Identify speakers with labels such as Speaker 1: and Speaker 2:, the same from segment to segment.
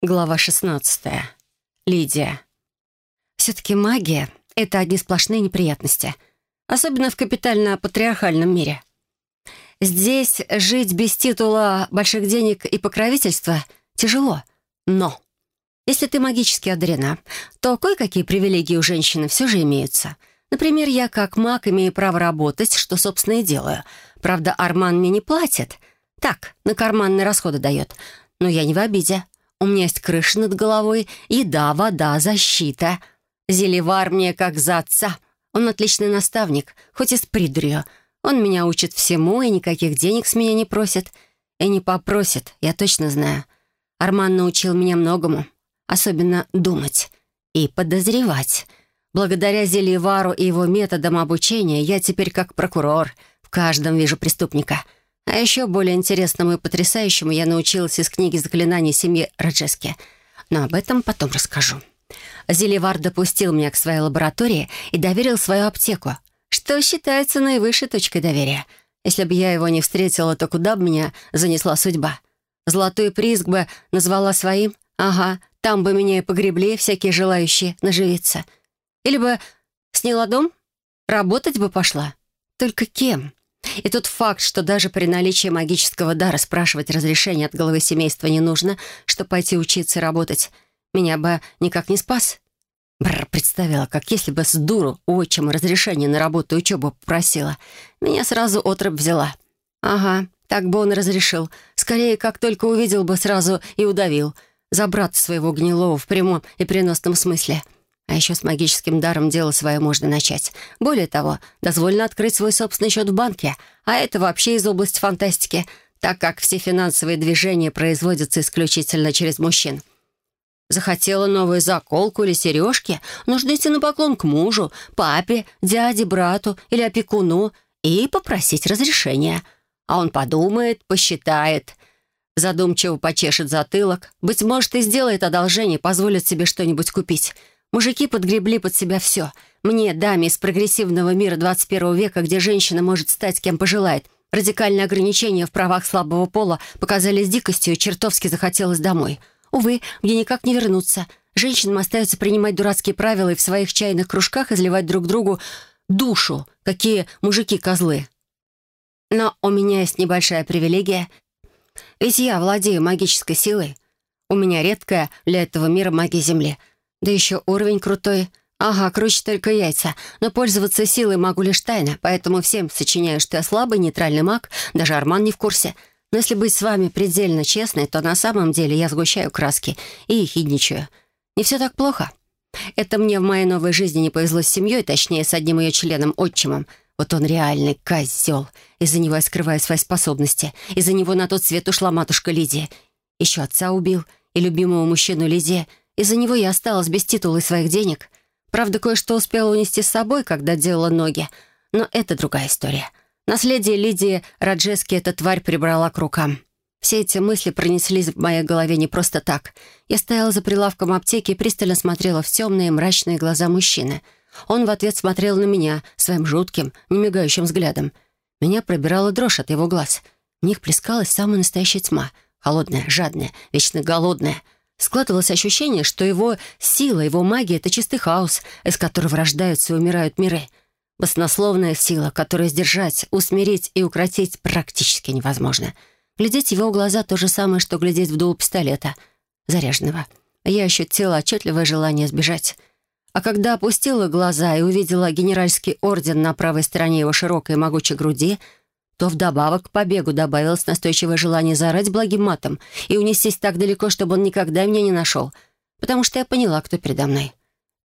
Speaker 1: Глава 16. Лидия. Все-таки магия — это одни сплошные неприятности. Особенно в капитально-патриархальном мире. Здесь жить без титула больших денег и покровительства тяжело. Но если ты магически одарена, то кое-какие привилегии у женщины все же имеются. Например, я как маг имею право работать, что, собственно, и делаю. Правда, Арман мне не платит. Так, на карманные расходы дает. Но я не в обиде. У меня есть крыша над головой, еда, вода, защита. Зелевар мне как за отца. Он отличный наставник, хоть и с придурью. Он меня учит всему и никаких денег с меня не просит. И не попросит, я точно знаю. Арман научил меня многому, особенно думать и подозревать. Благодаря Зельевару и его методам обучения я теперь как прокурор, в каждом вижу преступника — а еще более интересному и потрясающему я научилась из книги заклинаний семьи Раджески. Но об этом потом расскажу. Зеливар допустил меня к своей лаборатории и доверил свою аптеку, что считается наивысшей точкой доверия. Если бы я его не встретила, то куда бы меня занесла судьба? Золотой прииск бы назвала своим? Ага, там бы меня и погребли всякие желающие наживиться. Или бы сняла дом? Работать бы пошла? Только кем? И тот факт, что даже при наличии магического дара спрашивать разрешение от главы семейства не нужно, чтобы пойти учиться и работать, меня бы никак не спас. Бррр, представила, как если бы с дуру у отчима разрешение на работу и учебу попросила. Меня сразу отрыв взяла. Ага, так бы он разрешил. Скорее, как только увидел бы, сразу и удавил. За брата своего гнилого в прямом и переносном смысле — а еще с магическим даром дело свое можно начать. Более того, дозволено открыть свой собственный счет в банке, а это вообще из области фантастики, так как все финансовые движения производятся исключительно через мужчин. Захотела новую заколку или сережки, нужно идти на поклон к мужу, папе, дяде, брату или опекуну и попросить разрешения. А он подумает, посчитает, задумчиво почешет затылок, быть может, и сделает одолжение, позволит себе что-нибудь купить — Мужики подгребли под себя все. Мне, даме из прогрессивного мира 21 века, где женщина может стать кем пожелает, радикальные ограничения в правах слабого пола показались дикостью и чертовски захотелось домой. Увы, мне никак не вернуться. Женщинам остается принимать дурацкие правила и в своих чайных кружках изливать друг другу душу, какие мужики-козлы. Но у меня есть небольшая привилегия. Ведь я владею магической силой. У меня редкая для этого мира магия Земли — да еще уровень крутой. Ага, круче только яйца. Но пользоваться силой могу лишь тайно, поэтому всем сочиняю, что я слабый, нейтральный маг, даже Арман не в курсе. Но если быть с вами предельно честной, то на самом деле я сгущаю краски и ехидничаю. Не все так плохо. Это мне в моей новой жизни не повезло с семьей, точнее, с одним ее членом, отчимом. Вот он реальный козел. Из-за него я скрываю свои способности. Из-за него на тот свет ушла матушка Лидия. Еще отца убил и любимого мужчину Лидия — из-за него я осталась без титула и своих денег. Правда, кое-что успела унести с собой, когда делала ноги. Но это другая история. Наследие Лидии Раджески эта тварь прибрала к рукам. Все эти мысли пронеслись в моей голове не просто так. Я стояла за прилавком аптеки и пристально смотрела в темные мрачные глаза мужчины. Он в ответ смотрел на меня своим жутким, немигающим взглядом. Меня пробирала дрожь от его глаз. В них плескалась самая настоящая тьма. Холодная, жадная, вечно голодная — Складывалось ощущение, что его сила, его магия — это чистый хаос, из которого рождаются и умирают миры. Баснословная сила, которую сдержать, усмирить и укротить практически невозможно. Глядеть в его глаза — то же самое, что глядеть в дул пистолета, заряженного. Я ощутила отчетливое желание сбежать. А когда опустила глаза и увидела генеральский орден на правой стороне его широкой и могучей груди — то вдобавок к побегу добавилось настойчивое желание заорать благим матом и унестись так далеко, чтобы он никогда меня не нашел, потому что я поняла, кто передо мной.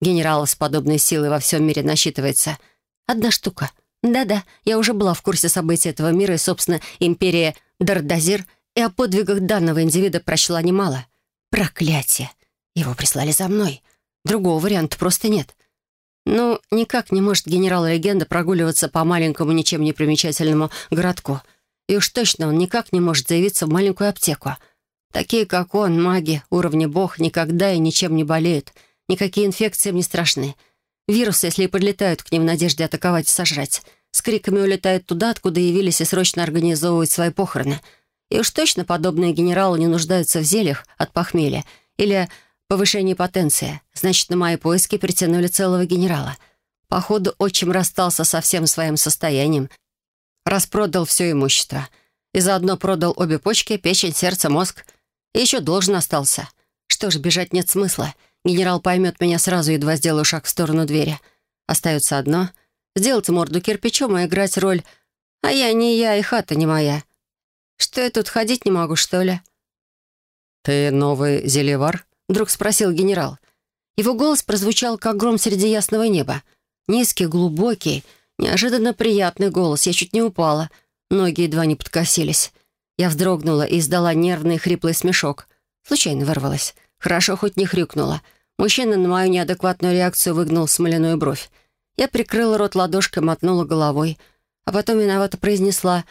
Speaker 1: Генералов с подобной силой во всем мире насчитывается одна штука. Да-да, я уже была в курсе событий этого мира и, собственно, империя Дардазир и о подвигах данного индивида прочла немало. Проклятие! Его прислали за мной. Другого варианта просто нет. Ну, никак не может генерал-легенда прогуливаться по маленькому, ничем не примечательному городку. И уж точно он никак не может заявиться в маленькую аптеку. Такие, как он, маги, уровня бог, никогда и ничем не болеют. Никакие инфекции им не страшны. Вирусы, если и подлетают к ним в надежде атаковать и сожрать, с криками улетают туда, откуда явились и срочно организовывают свои похороны. И уж точно подобные генералы не нуждаются в зельях от похмелья или повышение потенции. Значит, на мои поиски притянули целого генерала. Походу, отчим расстался со всем своим состоянием, распродал все имущество. И заодно продал обе почки, печень, сердце, мозг. И еще должен остался. Что ж, бежать нет смысла. Генерал поймет меня сразу, едва сделаю шаг в сторону двери. Остается одно — сделать морду кирпичом и играть роль «А я не я, и хата не моя». Что я тут ходить не могу, что ли?
Speaker 2: «Ты новый зелевар?» — вдруг спросил генерал.
Speaker 1: Его голос прозвучал, как гром среди ясного неба. Низкий, глубокий, неожиданно приятный голос. Я чуть не упала. Ноги едва не подкосились. Я вздрогнула и издала нервный хриплый смешок. Случайно вырвалась. Хорошо хоть не хрюкнула. Мужчина на мою неадекватную реакцию выгнул смоляную бровь. Я прикрыла рот ладошкой, мотнула головой, а потом виновато произнесла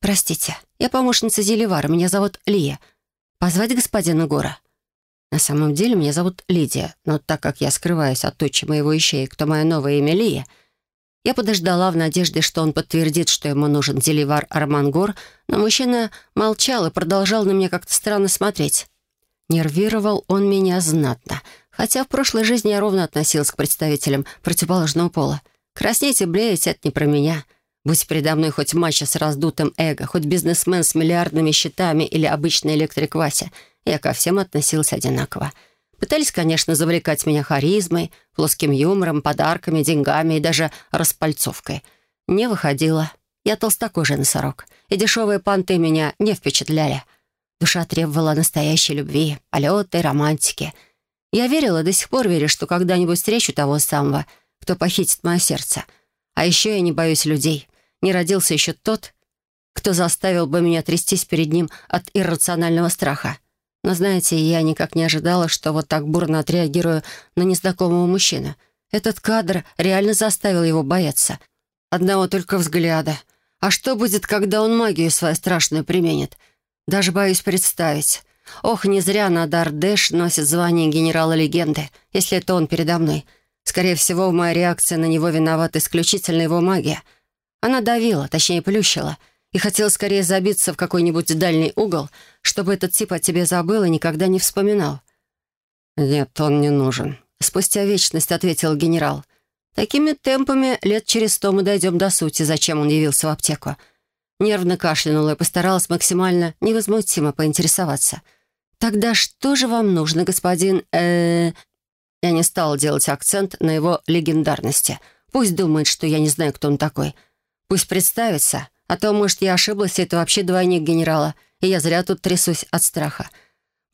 Speaker 1: «Простите, я помощница Зелевара, меня зовут Лия. Позвать господина Гора?» На самом деле меня зовут Лидия, но так как я скрываюсь от тучи моего ищея, кто мое новое имя Лия, я подождала в надежде, что он подтвердит, что ему нужен Зеливар Армангор, но мужчина молчал и продолжал на меня как-то странно смотреть. Нервировал он меня знатно, хотя в прошлой жизни я ровно относилась к представителям противоположного пола. Краснеть и блеять — это не про меня. Будь передо мной хоть мачо с раздутым эго, хоть бизнесмен с миллиардными счетами или обычный электрик Вася, я ко всем относилась одинаково. Пытались, конечно, завлекать меня харизмой, плоским юмором, подарками, деньгами и даже распальцовкой. Не выходило. Я толстокожий носорог, и дешевые понты меня не впечатляли — Душа требовала настоящей любви, полета романтики. Я верила, до сих пор верю, что когда-нибудь встречу того самого, кто похитит мое сердце. А еще я не боюсь людей. Не родился еще тот, кто заставил бы меня трястись перед ним от иррационального страха. Но, знаете, я никак не ожидала, что вот так бурно отреагирую на незнакомого мужчину. Этот кадр реально заставил его бояться. Одного только взгляда. А что будет, когда он магию свою страшную применит — даже боюсь представить. Ох, не зря Надар Дэш носит звание генерала-легенды, если это он передо мной. Скорее всего, моя реакция на него виновата исключительно его магия. Она давила, точнее, плющила, и хотела скорее забиться в какой-нибудь дальний угол, чтобы этот тип о тебе забыл и никогда не вспоминал.
Speaker 2: «Нет, он не нужен», —
Speaker 1: спустя вечность ответил генерал. «Такими темпами лет через сто мы дойдем до сути, зачем он явился в аптеку». Нервно кашлянула и постаралась максимально невозмутимо поинтересоваться. «Тогда что же вам нужно, господин...» э Я не стала делать акцент на его легендарности. Пусть думает, что я не знаю, кто он такой. Пусть представится, а то, может, я ошиблась, это вообще двойник генерала, и я зря тут трясусь от страха.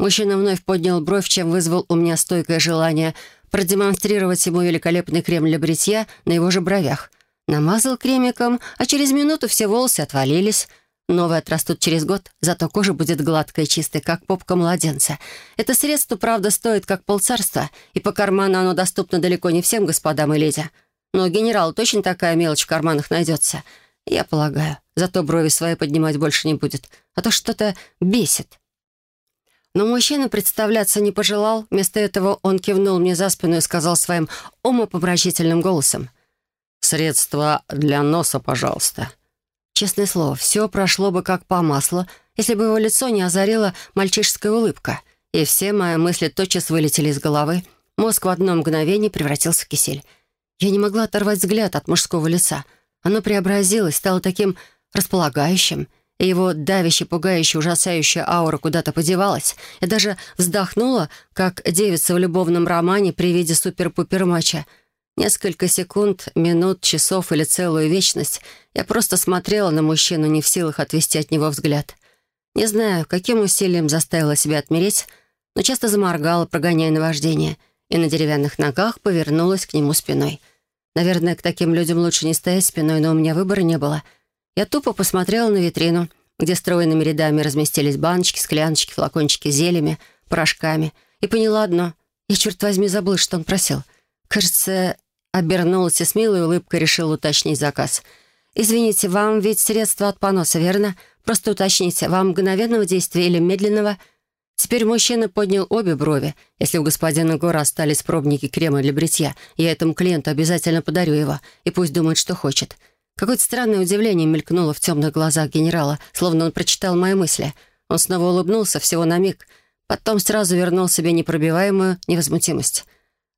Speaker 1: Мужчина вновь поднял бровь, чем вызвал у меня стойкое желание продемонстрировать ему великолепный крем для бритья на его же бровях. Намазал кремиком, а через минуту все волосы отвалились. Новые отрастут через год, зато кожа будет гладкой и чистой, как попка младенца. Это средство, правда, стоит как полцарства, и по карману оно доступно далеко не всем господам и леди. Но генерал точно такая мелочь в карманах найдется. Я полагаю, зато брови свои поднимать больше не будет, а то что-то бесит. Но мужчина представляться не пожелал. Вместо этого он кивнул мне за спину и сказал своим умопомрачительным голосом —
Speaker 2: «Средства для носа, пожалуйста».
Speaker 1: Честное слово, все прошло бы как по маслу, если бы его лицо не озарила мальчишеская улыбка, и все мои мысли тотчас вылетели из головы. Мозг в одно мгновение превратился в кисель. Я не могла оторвать взгляд от мужского лица. Оно преобразилось, стало таким располагающим, и его давяще, пугающая, ужасающая аура куда-то подевалась. Я даже вздохнула, как девица в любовном романе при виде супер-пупер-матча — Несколько секунд, минут, часов или целую вечность я просто смотрела на мужчину, не в силах отвести от него взгляд. Не знаю, каким усилием заставила себя отмереть, но часто заморгала, прогоняя наваждение, и на деревянных ногах повернулась к нему спиной. Наверное, к таким людям лучше не стоять спиной, но у меня выбора не было. Я тупо посмотрела на витрину, где стройными рядами разместились баночки, скляночки, флакончики с зельями, порошками, и поняла одно. Я, черт возьми, забыла, что он просил. Кажется, Обернулась и с милой улыбкой решил уточнить заказ. «Извините, вам ведь средство от поноса, верно? Просто уточните, вам мгновенного действия или медленного?» Теперь мужчина поднял обе брови. Если у господина Гора остались пробники крема для бритья, я этому клиенту обязательно подарю его, и пусть думает, что хочет. Какое-то странное удивление мелькнуло в темных глазах генерала, словно он прочитал мои мысли. Он снова улыбнулся всего на миг, Потом сразу вернул себе непробиваемую невозмутимость.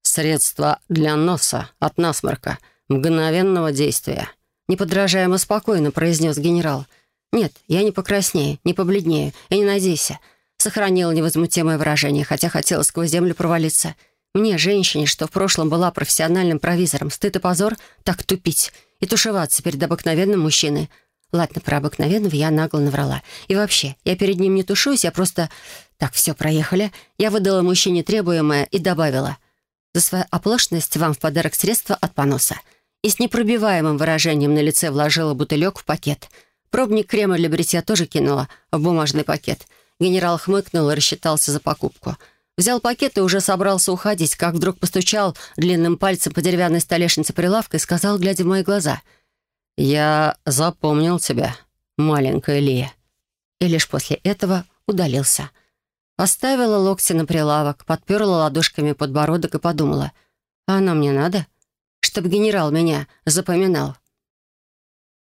Speaker 2: «Средство для носа от насморка, мгновенного действия»,
Speaker 1: неподражаемо спокойно произнес генерал. «Нет, я не покраснею, не побледнею, и не надейся». Сохранила невозмутимое выражение, хотя хотела сквозь землю провалиться. Мне, женщине, что в прошлом была профессиональным провизором, стыд и позор так тупить и тушеваться перед обыкновенным мужчиной. Ладно, про обыкновенного я нагло наврала. И вообще, я перед ним не тушусь, я просто... Так, все, проехали. Я выдала мужчине требуемое и добавила. За свою оплошность вам в подарок средства от поноса. И с непробиваемым выражением на лице вложила бутылек в пакет. Пробник крема для бритья тоже кинула в бумажный пакет. Генерал хмыкнул и рассчитался за покупку. Взял пакет и уже собрался уходить, как вдруг постучал длинным пальцем по деревянной столешнице прилавка и сказал, глядя в мои глаза — «Я запомнил тебя, маленькая Лия». И лишь после этого удалился. Поставила локти на прилавок, подперла ладошками подбородок и подумала, «А оно мне надо? Чтобы генерал меня запоминал».